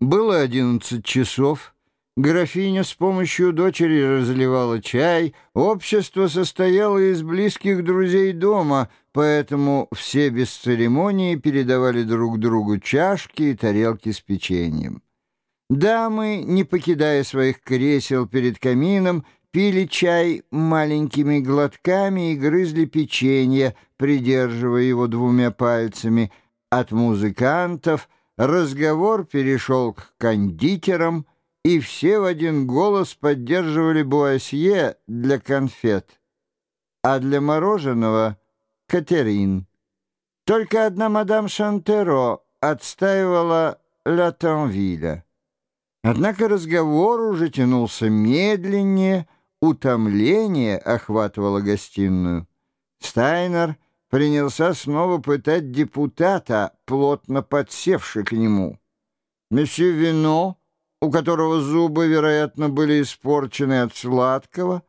Было одиннадцать часов. Графиня с помощью дочери разливала чай. Общество состояло из близких друзей дома, поэтому все без церемонии передавали друг другу чашки и тарелки с печеньем. Дамы, не покидая своих кресел перед камином, пили чай маленькими глотками и грызли печенье, придерживая его двумя пальцами. От музыкантов разговор перешел к кондитерам, и все в один голос поддерживали Буасье для конфет, а для мороженого — Катерин. Только одна мадам Шантеро отстаивала Ла Танвиля. Однако разговор уже тянулся медленнее, утомление охватывало гостиную. Стайнер принялся снова пытать депутата, плотно подсевший к нему. Месье Вино, у которого зубы, вероятно, были испорчены от сладкого,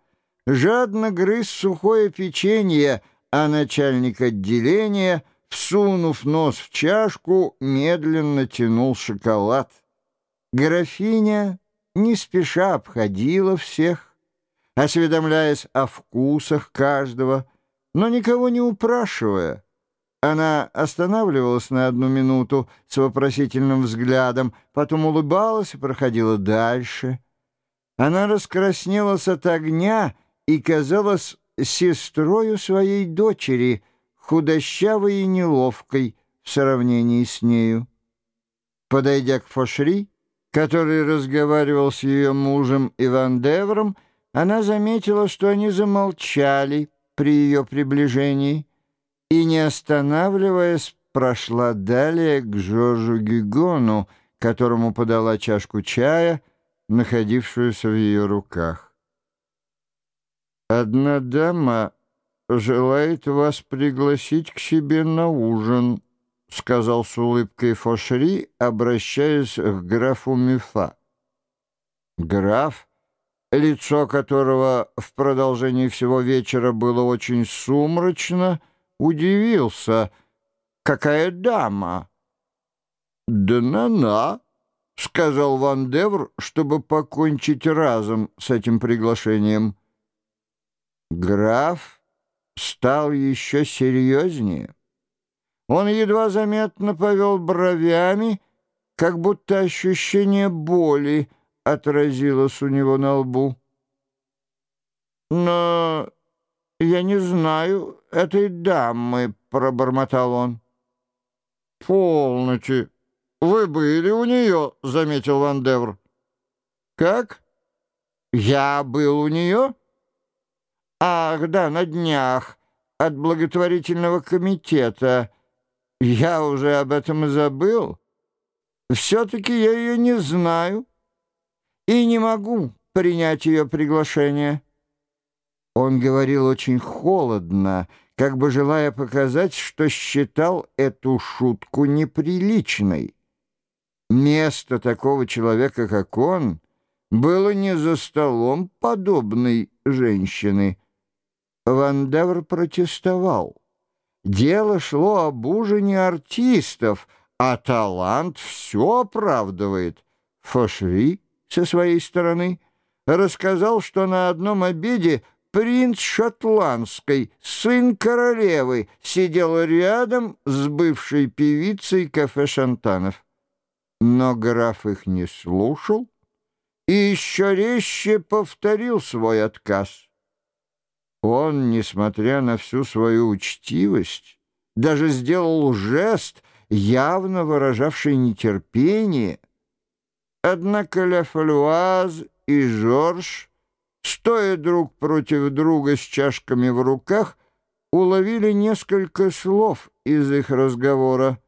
жадно грыз сухое печенье, а начальник отделения, всунув нос в чашку, медленно тянул шоколад. Графиня не спеша обходила всех, осведомляясь о вкусах каждого, но никого не упрашивая. Она останавливалась на одну минуту с вопросительным взглядом, потом улыбалась и проходила дальше. Она раскраснелась от огня и казалась сестрою своей дочери, худощавой и неловкой в сравнении с нею. Подойдя к Фошри, который разговаривал с ее мужем Иван Девром, она заметила, что они замолчали при ее приближении и, не останавливаясь, прошла далее к Жоржу Гюгону, которому подала чашку чая, находившуюся в ее руках. «Одна дама желает вас пригласить к себе на ужин», — сказал с улыбкой Фошри, обращаясь к графу Мюфа. Граф, лицо которого в продолжении всего вечера было очень сумрачно, удивился. «Какая дама?» «Да на-на», — сказал Ван Девр, чтобы покончить разом с этим приглашением. Граф стал еще серьезнее. Он едва заметно повел бровями, как будто ощущение боли отразилось у него на лбу. «Но я не знаю этой дамы», — пробормотал он. «Полноте. Вы были у нее», — заметил Ван Девр. «Как? Я был у нее?» «Ах, да, на днях, от благотворительного комитета». Я уже об этом и забыл. Все-таки я ее не знаю и не могу принять ее приглашение». Он говорил очень холодно, как бы желая показать, что считал эту шутку неприличной. Место такого человека, как он, было не за столом подобной женщины. Вандевр протестовал. Дело шло об ужине артистов, а талант все оправдывает. Фошри со своей стороны рассказал, что на одном обеде принц шотландской, сын королевы, сидел рядом с бывшей певицей кафе Шантанов. Но граф их не слушал и еще резче повторил свой отказ. Он, несмотря на всю свою учтивость, даже сделал жест, явно выражавший нетерпение. Однако Ля Фалюаз и Жорж, стоя друг против друга с чашками в руках, уловили несколько слов из их разговора.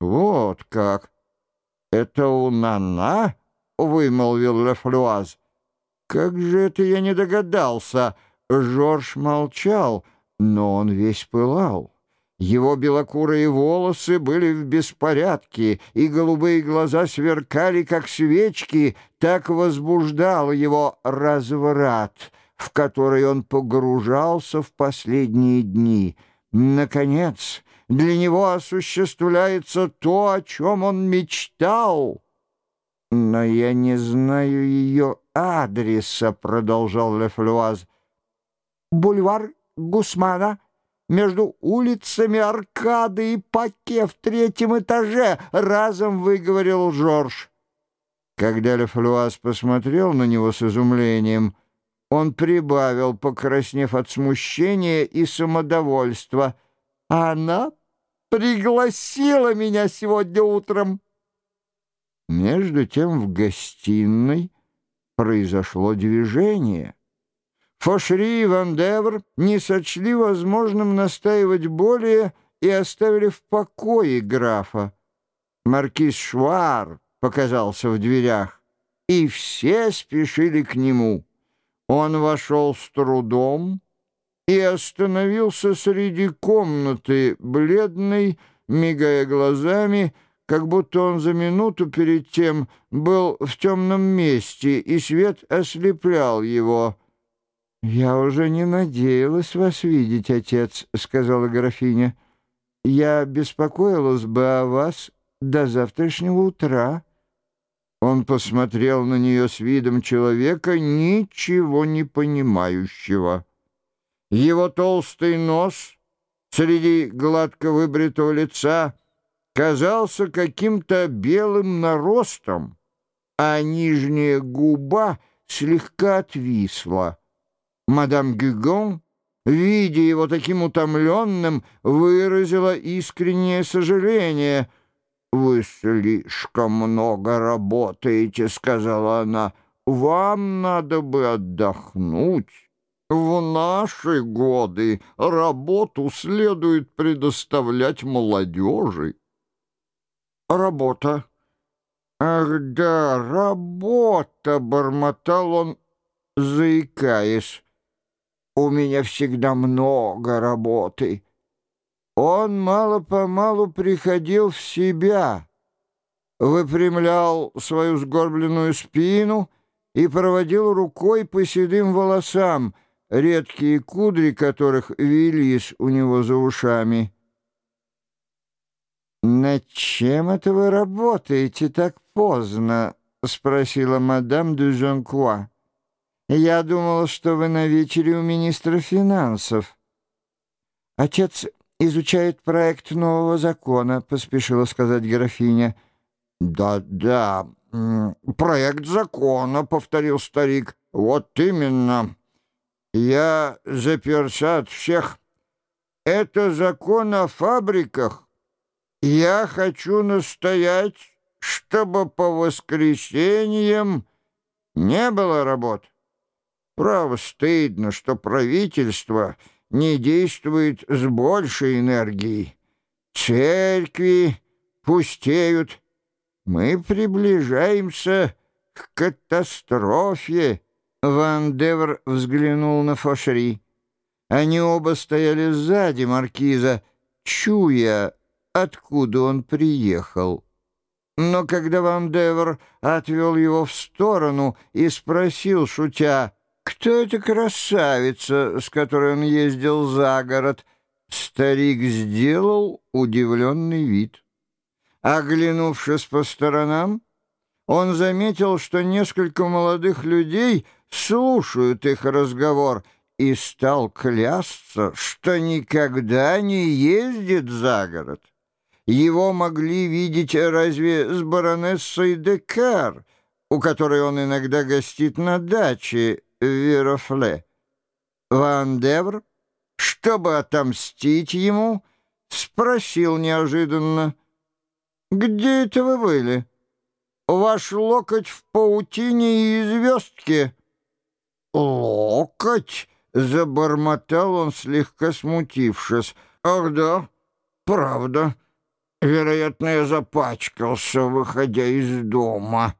«Вот как! Это у Нана?» — вымолвил Ля Флюаз. «Как же это я не догадался!» Жорж молчал, но он весь пылал. Его белокурые волосы были в беспорядке, и голубые глаза сверкали, как свечки, так возбуждал его разврат, в который он погружался в последние дни. Наконец, Для него осуществляется то, о чем он мечтал. «Но я не знаю ее адреса», — продолжал Лефлюаз. «Бульвар Гусмана между улицами Аркады и Паке в третьем этаже», — разом выговорил Жорж. Когда Лефлюаз посмотрел на него с изумлением, он прибавил, покраснев от смущения и самодовольства. «Она пригласила меня сегодня утром». Между тем в гостиной произошло движение. Фошри и Ван Девр не сочли возможным настаивать более и оставили в покое графа. Маркиз Швар показался в дверях, и все спешили к нему. Он вошел с трудом и остановился среди комнаты, бледный, мигая глазами, как будто он за минуту перед тем был в темном месте, и свет ослеплял его. «Я уже не надеялась вас видеть, отец», — сказала графиня. «Я беспокоилась бы о вас до завтрашнего утра». Он посмотрел на нее с видом человека, ничего не понимающего. Его толстый нос среди гладко выбритого лица — казался каким-то белым наростом, а нижняя губа слегка отвисла. Мадам Гюгон, видя его таким утомленным, выразила искреннее сожаление. «Вы слишком много работаете», — сказала она. «Вам надо бы отдохнуть». В наши годы работу следует предоставлять молодежи. Работа. Ах да, работа, бормотал он, заикаясь. У меня всегда много работы. Он мало-помалу приходил в себя, выпрямлял свою сгорбленную спину и проводил рукой по седым волосам, редкие кудри которых вились у него за ушами. «Над чем это вы работаете так поздно?» — спросила мадам де. «Я думала, что вы на вечере у министра финансов». «Отец изучает проект нового закона», — поспешила сказать графиня. «Да-да, проект закона», — повторил старик. «Вот именно. Я заперся от всех. Это закон о фабриках». Я хочу настоять, чтобы по воскресеньям не было работ. Право, стыдно, что правительство не действует с большей энергией. Церкви пустеют. Мы приближаемся к катастрофе. Ван Девр взглянул на Фошри. Они оба стояли сзади маркиза, чуя, откуда он приехал. Но когда Ван Девер отвел его в сторону и спросил, шутя, «Кто эта красавица, с которой он ездил за город?» Старик сделал удивленный вид. Оглянувшись по сторонам, он заметил, что несколько молодых людей слушают их разговор и стал клясться, что никогда не ездит за город. Его могли видеть разве с баронессой Декар, у которой он иногда гостит на даче в Верофле. Ван Девр, чтобы отомстить ему, спросил неожиданно, «Где это вы были? Ваш локоть в паутине и звездке?» «Локоть?» — забормотал он, слегка смутившись. «Ах да, правда». Вероятно, я запачкался, выходя из дома.